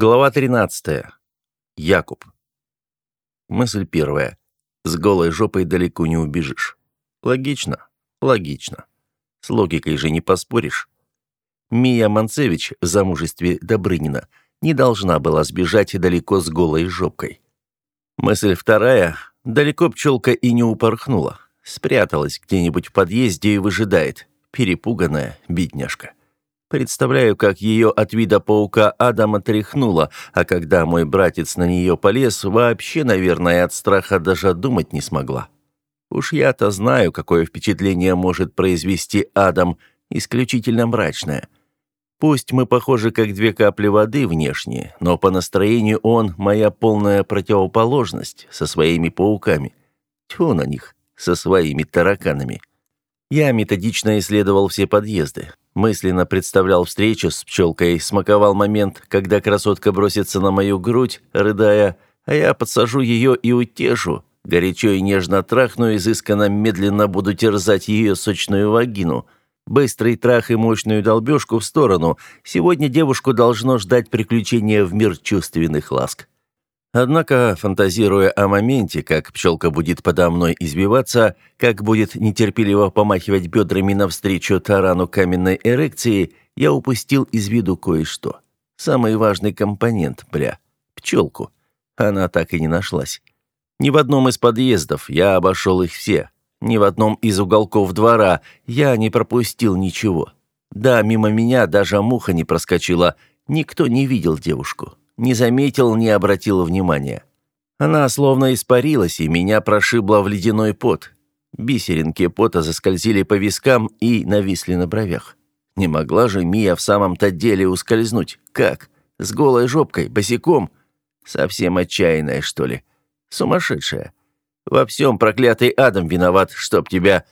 Глава 13. Якуб. Мысль первая. С голой жопой далеко не убежишь. Логично? Логично. С логикой же не поспоришь. Мия Манцевич в замужестве Добрынина не должна была сбежать далеко с голой жопкой. Мысль вторая. Далеко пчелка и не упорхнула. Спряталась где-нибудь в подъезде и выжидает. Перепуганная бедняжка. Представляю, как ее от вида паука Адама тряхнуло, а когда мой братец на нее полез, вообще, наверное, от страха даже думать не смогла. Уж я-то знаю, какое впечатление может произвести Адам, исключительно мрачное. Пусть мы похожи как две капли воды внешне, но по настроению он моя полная противоположность со своими пауками. Тьфу на них, со своими тараканами. Я методично исследовал все подъезды. Мысленно представлял встречу с пчелкой, смаковал момент, когда красотка бросится на мою грудь, рыдая, а я подсажу ее и утешу. Горячо и нежно трахну, изысканно медленно буду терзать ее сочную вагину. Быстрый трах и мощную долбежку в сторону. Сегодня девушку должно ждать приключения в мир чувственных ласк. Однако, фантазируя о моменте, как пчелка будет подо мной избиваться, как будет нетерпеливо помахивать бедрами навстречу тарану каменной эрекции, я упустил из виду кое-что. Самый важный компонент, бля, пчелку. Она так и не нашлась. Ни в одном из подъездов, я обошел их все. Ни в одном из уголков двора я не пропустил ничего. Да, мимо меня даже муха не проскочила, никто не видел девушку не заметил, не обратил внимания. Она словно испарилась, и меня прошибло в ледяной пот. Бисеринки пота заскользили по вискам и нависли на бровях. Не могла же Мия в самом-то деле ускользнуть. Как? С голой жопкой, босиком? Совсем отчаянная, что ли? Сумасшедшая. Во всем проклятый Адам виноват, чтоб тебя...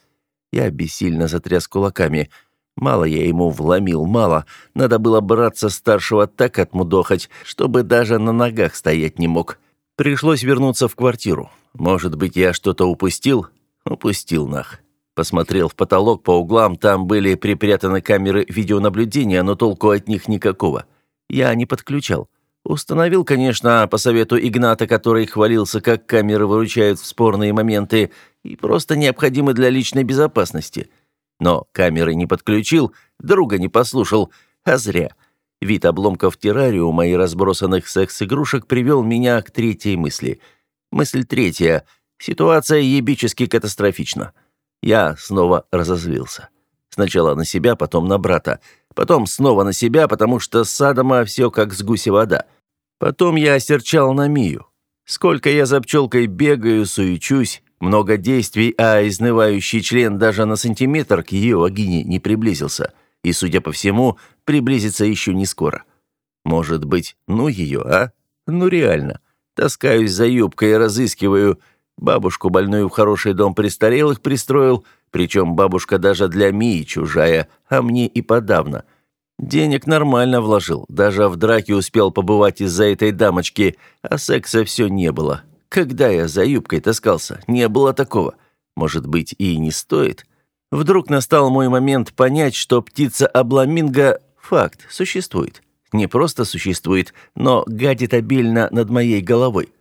Я бессильно затряс кулаками — Мало я ему вломил, мало. Надо было браться старшего так отмудохать, чтобы даже на ногах стоять не мог. Пришлось вернуться в квартиру. Может быть, я что-то упустил? Упустил нах. Посмотрел в потолок по углам, там были припрятаны камеры видеонаблюдения, но толку от них никакого. Я не подключал. Установил, конечно, по совету Игната, который хвалился, как камеры выручают в спорные моменты и просто необходимы для личной безопасности – но камеры не подключил, друга не послушал, а зря. Вид обломков террариума и разбросанных секс-игрушек привел меня к третьей мысли. Мысль третья. Ситуация ебически катастрофична. Я снова разозлился. Сначала на себя, потом на брата. Потом снова на себя, потому что с Адама все как с гуси вода. Потом я осерчал на Мию. Сколько я за пчелкой бегаю, суечусь, много действий, а изнывающий член даже на сантиметр к ее вагине не приблизился. И, судя по всему, приблизится еще не скоро. Может быть, ну ее, а? Ну реально. Таскаюсь за юбкой и разыскиваю. Бабушку больную в хороший дом престарелых пристроил, причем бабушка даже для Мии чужая, а мне и подавно. Денег нормально вложил, даже в драке успел побывать из-за этой дамочки, а секса все не было. Когда я за юбкой таскался, не было такого. Может быть, и не стоит. Вдруг настал мой момент понять, что птица-обламинго – факт, существует. Не просто существует, но гадит обильно над моей головой.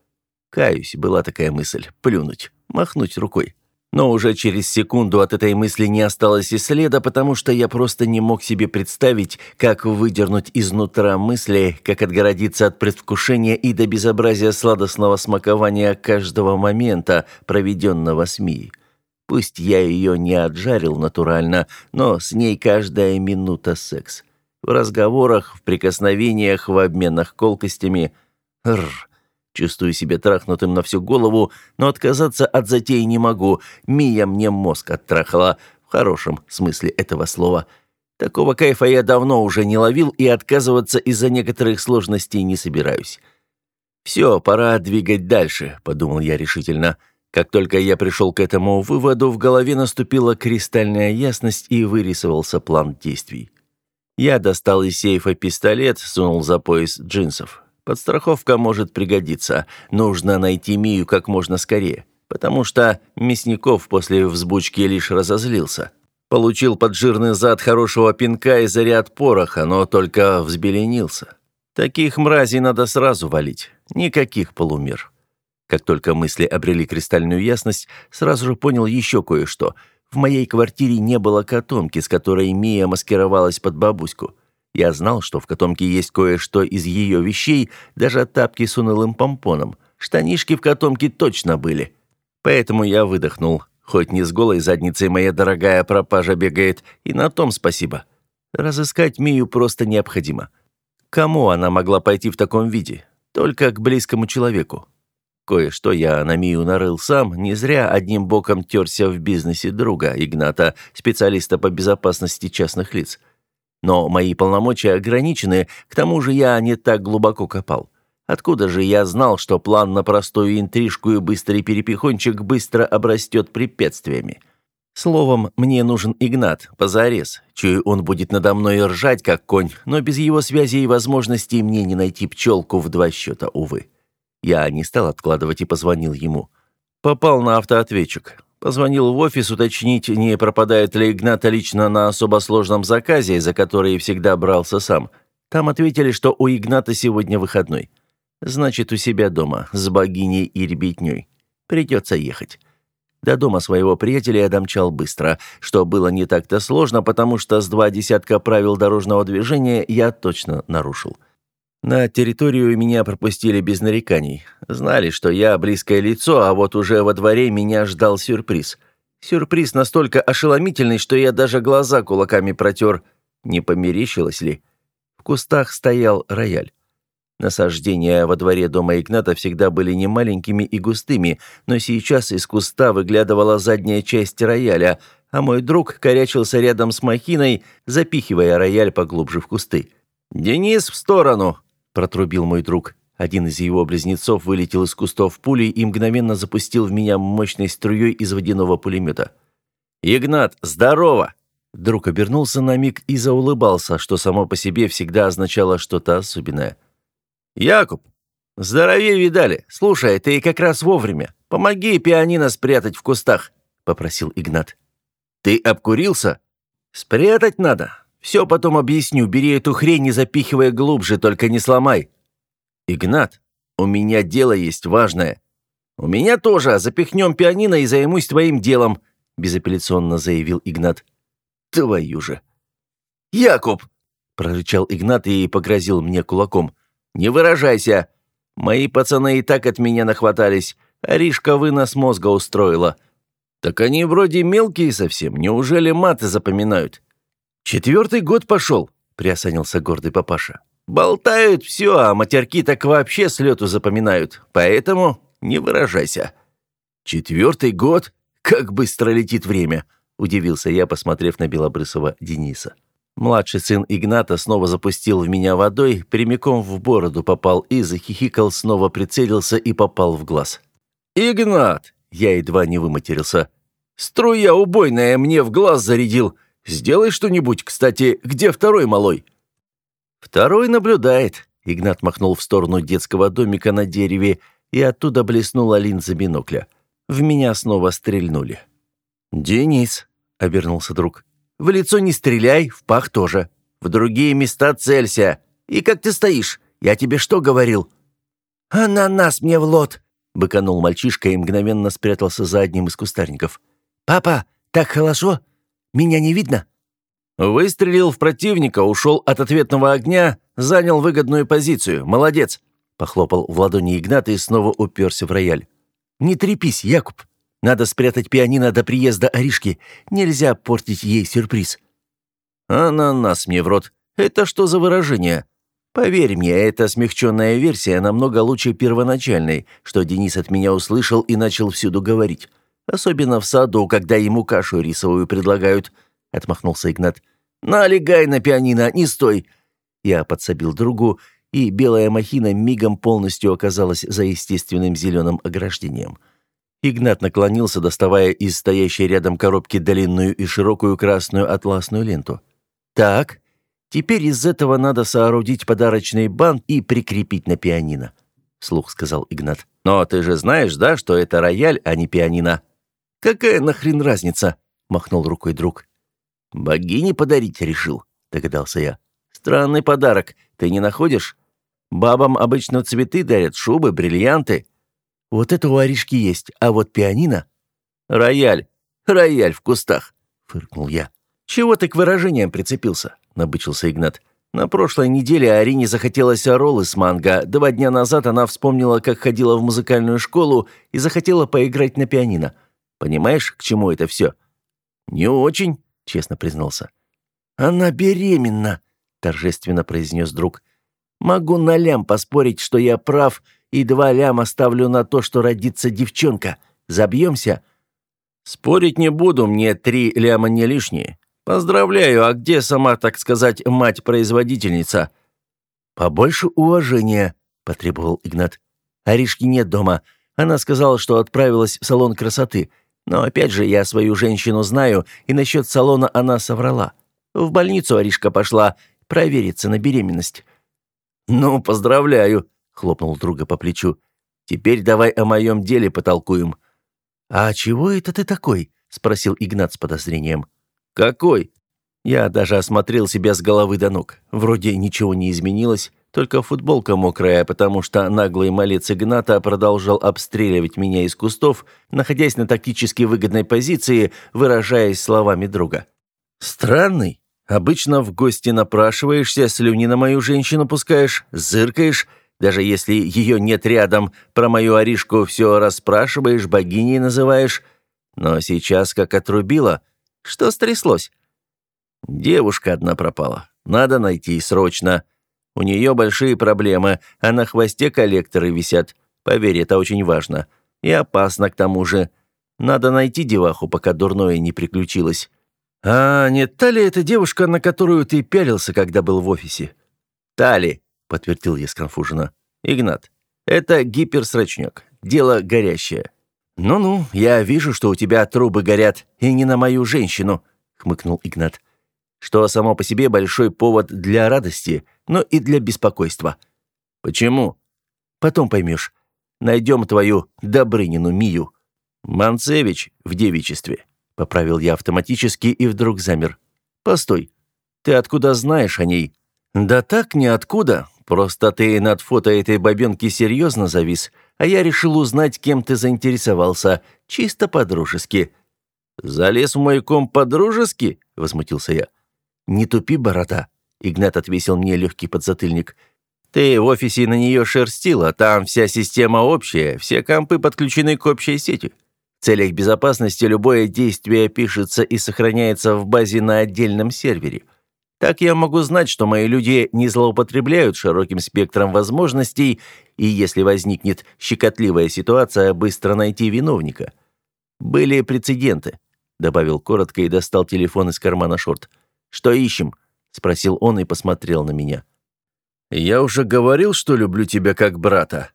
Каюсь, была такая мысль – плюнуть, махнуть рукой. Но уже через секунду от этой мысли не осталось и следа, потому что я просто не мог себе представить, как выдернуть изнутра мысли, как отгородиться от предвкушения и до безобразия сладостного смакования каждого момента, проведенного с Мией. Пусть я ее не отжарил натурально, но с ней каждая минута секс. В разговорах, в прикосновениях, в обменах колкостями. Рр, Чувствую себя трахнутым на всю голову, но отказаться от затеи не могу. Мия мне мозг оттрахала, в хорошем смысле этого слова. Такого кайфа я давно уже не ловил и отказываться из-за некоторых сложностей не собираюсь. «Все, пора двигать дальше», — подумал я решительно. Как только я пришел к этому выводу, в голове наступила кристальная ясность и вырисовался план действий. Я достал из сейфа пистолет, сунул за пояс джинсов. Подстраховка может пригодиться. Нужно найти Мию как можно скорее, потому что Мясников после взбучки лишь разозлился. Получил под жирный зад хорошего пинка и заряд пороха, но только взбеленился. Таких мразей надо сразу валить. Никаких полумер. Как только мысли обрели кристальную ясность, сразу же понял еще кое-что. В моей квартире не было котомки, с которой Мия маскировалась под бабуську. Я знал, что в котомке есть кое-что из ее вещей, даже тапки с унылым помпоном. Штанишки в котомке точно были. Поэтому я выдохнул. Хоть не с голой задницей моя дорогая пропажа бегает, и на том спасибо. Разыскать Мию просто необходимо. Кому она могла пойти в таком виде? Только к близкому человеку. Кое-что я на Мию нарыл сам, не зря одним боком терся в бизнесе друга, Игната, специалиста по безопасности частных лиц. Но мои полномочия ограничены, к тому же я не так глубоко копал. Откуда же я знал, что план на простую интрижку и быстрый перепихончик быстро обрастет препятствиями? Словом, мне нужен Игнат, позарез. Чую, он будет надо мной ржать, как конь, но без его связи и возможностей мне не найти пчелку в два счета, увы. Я не стал откладывать и позвонил ему. Попал на автоответчик. Позвонил в офис уточнить, не пропадает ли Игната лично на особо сложном заказе, за который всегда брался сам. Там ответили, что у Игната сегодня выходной. Значит, у себя дома, с богиней и ребятней. Придется ехать. До дома своего приятеля я домчал быстро, что было не так-то сложно, потому что с два десятка правил дорожного движения я точно нарушил. На территорию меня пропустили без нареканий. Знали, что я близкое лицо, а вот уже во дворе меня ждал сюрприз. Сюрприз настолько ошеломительный, что я даже глаза кулаками протер. Не померещилось ли? В кустах стоял рояль. Насаждения во дворе дома Игната всегда были не маленькими и густыми, но сейчас из куста выглядывала задняя часть рояля, а мой друг корячился рядом с махиной, запихивая рояль поглубже в кусты. «Денис, в сторону!» – протрубил мой друг. Один из его близнецов вылетел из кустов пулей и мгновенно запустил в меня мощной струей из водяного пулемета. «Игнат, здорово!» Друг обернулся на миг и заулыбался, что само по себе всегда означало что-то особенное. «Якуб, здоровее видали. Слушай, ты как раз вовремя. Помоги пианино спрятать в кустах», — попросил Игнат. «Ты обкурился?» «Спрятать надо. Все потом объясню. Бери эту хрень и запихивай глубже, только не сломай». «Игнат, у меня дело есть важное». «У меня тоже. Запихнем пианино и займусь твоим делом», — безапелляционно заявил Игнат. «Твою же!» «Якуб!» — прорычал Игнат и погрозил мне кулаком. «Не выражайся. Мои пацаны и так от меня нахватались. Аришка вынос мозга устроила. Так они вроде мелкие совсем. Неужели маты запоминают?» «Четвертый год пошел», — приосанился гордый папаша. «Болтают все, а матерки так вообще с лету запоминают. Поэтому не выражайся». «Четвертый год? Как быстро летит время!» — удивился я, посмотрев на белобрысого Дениса. Младший сын Игната снова запустил в меня водой, прямиком в бороду попал и захихикал, снова прицелился и попал в глаз. «Игнат!» — я едва не выматерился. «Струя убойная мне в глаз зарядил. Сделай что-нибудь, кстати, где второй малой?» «Второй наблюдает», — Игнат махнул в сторону детского домика на дереве, и оттуда блеснула линза бинокля. В меня снова стрельнули. «Денис», — обернулся друг, в лицо не стреляй, в пах тоже. В другие места целься. И как ты стоишь? Я тебе что говорил?» «Ананас мне в лот!» — быканул мальчишка и мгновенно спрятался за одним из кустарников. «Папа, так хорошо? Меня не видно?» «Выстрелил в противника, ушел от ответного огня, занял выгодную позицию. Молодец!» — похлопал в ладони Игната и снова уперся в рояль. «Не трепись, Якуб. Надо спрятать пианино до приезда Аришки. Нельзя портить ей сюрприз». «Ананас мне в рот. Это что за выражение?» Поверь мне, эта смягченная версия намного лучше первоначальной, что Денис от меня услышал и начал всюду говорить. Особенно в саду, когда ему кашу рисовую предлагают», — отмахнулся Игнат. «Налегай на пианино, не стой!» Я подсобил другу, и белая махина мигом полностью оказалась за естественным зеленым ограждением. Игнат наклонился, доставая из стоящей рядом коробки длинную и широкую красную атласную ленту. «Так, теперь из этого надо соорудить подарочный бант и прикрепить на пианино», — слух сказал Игнат. «Но ты же знаешь, да, что это рояль, а не пианино?» «Какая нахрен разница?» — махнул рукой друг. «Богине подарить решил», — догадался я. «Странный подарок, ты не находишь?» Бабам обычно цветы дарят, шубы, бриллианты. Вот это у Аришки есть, а вот пианино... Рояль, рояль в кустах, фыркнул я. Чего ты к выражениям прицепился? Набычился Игнат. На прошлой неделе Арине захотелось роллы с манго. Два дня назад она вспомнила, как ходила в музыкальную школу и захотела поиграть на пианино. Понимаешь, к чему это все? Не очень, честно признался. Она беременна, торжественно произнес друг. Могу на лям поспорить, что я прав, и два ляма ставлю на то, что родится девчонка. Забьемся?» «Спорить не буду, мне три ляма не лишние. Поздравляю, а где сама, так сказать, мать-производительница?» «Побольше уважения», — потребовал Игнат. «Аришки нет дома. Она сказала, что отправилась в салон красоты. Но опять же, я свою женщину знаю, и насчет салона она соврала. В больницу Аришка пошла провериться на беременность. «Ну, поздравляю», — хлопнул друга по плечу. «Теперь давай о моем деле потолкуем». «А чего это ты такой?» — спросил Игнат с подозрением. «Какой?» Я даже осмотрел себя с головы до ног. Вроде ничего не изменилось, только футболка мокрая, потому что наглый малец Игната продолжал обстреливать меня из кустов, находясь на тактически выгодной позиции, выражаясь словами друга. «Странный. Обычно в гости напрашиваешься, слюни на мою женщину пускаешь, зыркаешь, даже если ее нет рядом, про мою Аришку все расспрашиваешь, богиней называешь. Но сейчас как отрубила. Что стряслось? Девушка одна пропала. Надо найти срочно. У нее большие проблемы, а на хвосте коллекторы висят. Поверь, это очень важно. И опасно к тому же. Надо найти деваху, пока дурное не приключилось. «А не та ли эта девушка, на которую ты пялился, когда был в офисе?» «Тали», — подтвердил я сконфуженно. «Игнат, это гиперсрачнёк. Дело горящее». «Ну-ну, я вижу, что у тебя трубы горят, и не на мою женщину», — хмыкнул Игнат. «Что само по себе большой повод для радости, но и для беспокойства». «Почему?» «Потом поймешь. Найдем твою Добрынину Мию». «Манцевич в девичестве». Поправил я автоматически и вдруг замер. «Постой, ты откуда знаешь о ней?» «Да так, ниоткуда. Просто ты над фото этой бабенки серьезно завис, а я решил узнать, кем ты заинтересовался. Чисто по-дружески». «Залез в мой ком по-дружески?» — возмутился я. «Не тупи, борода», — Игнат отвесил мне легкий подзатыльник. «Ты в офисе на нее шерстил, а там вся система общая, все компы подключены к общей сети. В целях безопасности любое действие пишется и сохраняется в базе на отдельном сервере. Так я могу знать, что мои люди не злоупотребляют широким спектром возможностей, и если возникнет щекотливая ситуация, быстро найти виновника. Были прецеденты, добавил коротко и достал телефон из кармана шорт. Что ищем? спросил он и посмотрел на меня. Я уже говорил, что люблю тебя как брата.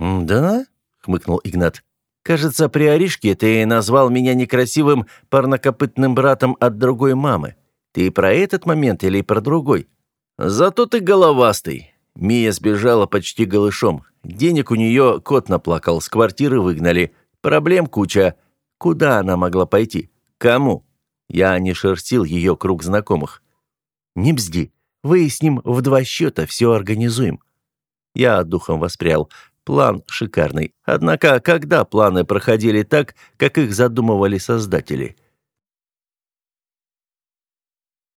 Да? хмыкнул Игнат. Кажется, при Аришке ты назвал меня некрасивым парнокопытным братом от другой мамы. Ты про этот момент или про другой? Зато ты головастый. Мия сбежала почти голышом. Денег у нее кот наплакал, с квартиры выгнали. Проблем куча. Куда она могла пойти? Кому? Я не шерстил ее круг знакомых. Не бзди. Выясним в два счета, все организуем. Я духом воспрял. План шикарный. Однако, когда планы проходили так, как их задумывали создатели?